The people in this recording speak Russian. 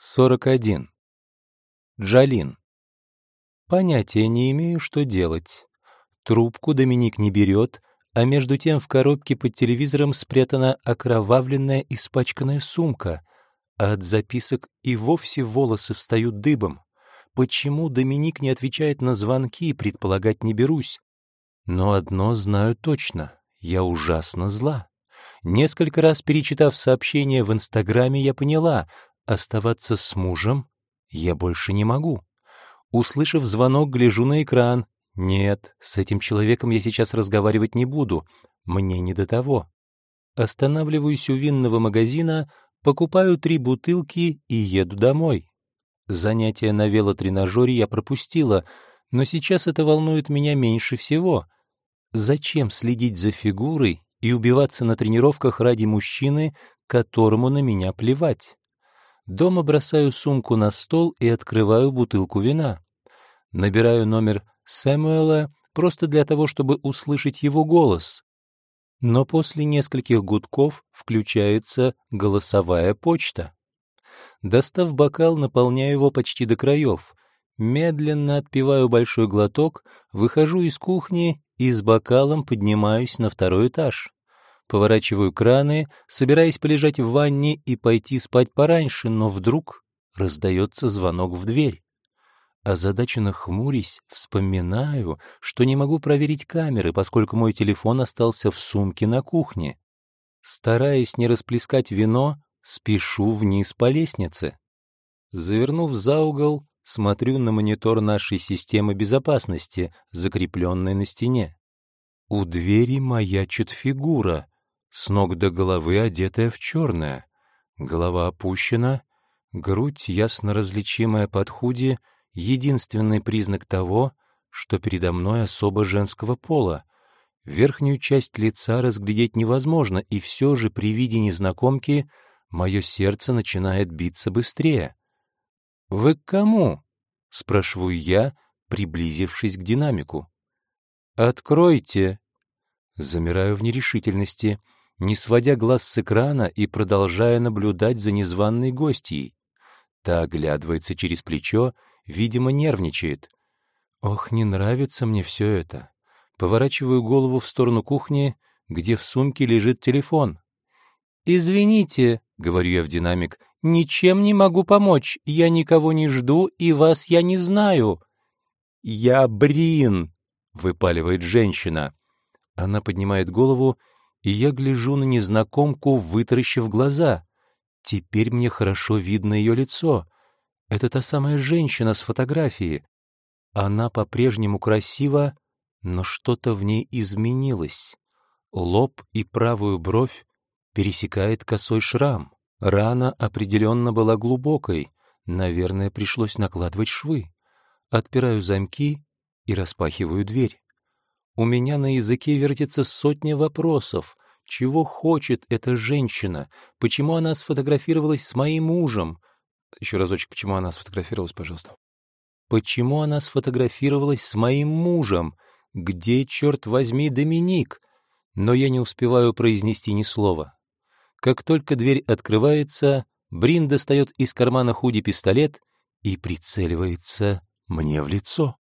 41. Джалин. Понятия не имею, что делать. Трубку Доминик не берет, а между тем в коробке под телевизором спрятана окровавленная испачканная сумка, а от записок и вовсе волосы встают дыбом. Почему Доминик не отвечает на звонки, предполагать не берусь. Но одно знаю точно — я ужасно зла. Несколько раз перечитав сообщение в Инстаграме, я поняла — Оставаться с мужем я больше не могу. Услышав звонок, гляжу на экран. Нет, с этим человеком я сейчас разговаривать не буду. Мне не до того. Останавливаюсь у винного магазина, покупаю три бутылки и еду домой. Занятия на велотренажере я пропустила, но сейчас это волнует меня меньше всего. Зачем следить за фигурой и убиваться на тренировках ради мужчины, которому на меня плевать? Дома бросаю сумку на стол и открываю бутылку вина. Набираю номер Сэмуэла просто для того, чтобы услышать его голос. Но после нескольких гудков включается голосовая почта. Достав бокал, наполняю его почти до краев. Медленно отпиваю большой глоток, выхожу из кухни и с бокалом поднимаюсь на второй этаж. Поворачиваю краны, собираясь полежать в ванне и пойти спать пораньше, но вдруг раздается звонок в дверь. Озадаченно хмурясь, вспоминаю, что не могу проверить камеры, поскольку мой телефон остался в сумке на кухне. Стараясь не расплескать вино, спешу вниз по лестнице. Завернув за угол, смотрю на монитор нашей системы безопасности, закрепленной на стене. У двери маячит фигура — с ног до головы одетая в черное, голова опущена, грудь, ясно различимая под худи, единственный признак того, что передо мной особо женского пола. Верхнюю часть лица разглядеть невозможно, и все же при виде незнакомки мое сердце начинает биться быстрее. «Вы к кому?» — спрашиваю я, приблизившись к динамику. «Откройте!» Замираю в нерешительности — не сводя глаз с экрана и продолжая наблюдать за незваной гостьей. Та оглядывается через плечо, видимо, нервничает. Ох, не нравится мне все это. Поворачиваю голову в сторону кухни, где в сумке лежит телефон. «Извините», — говорю я в динамик, — «ничем не могу помочь, я никого не жду, и вас я не знаю». «Я Брин», — выпаливает женщина. Она поднимает голову и я гляжу на незнакомку, вытаращив глаза. Теперь мне хорошо видно ее лицо. Это та самая женщина с фотографии. Она по-прежнему красива, но что-то в ней изменилось. Лоб и правую бровь пересекает косой шрам. Рана определенно была глубокой, наверное, пришлось накладывать швы. Отпираю замки и распахиваю дверь. У меня на языке вертится сотня вопросов. Чего хочет эта женщина? Почему она сфотографировалась с моим мужем? Еще разочек, почему она сфотографировалась, пожалуйста? Почему она сфотографировалась с моим мужем? Где, черт возьми, Доминик? Но я не успеваю произнести ни слова. Как только дверь открывается, Брин достает из кармана худи пистолет и прицеливается мне в лицо.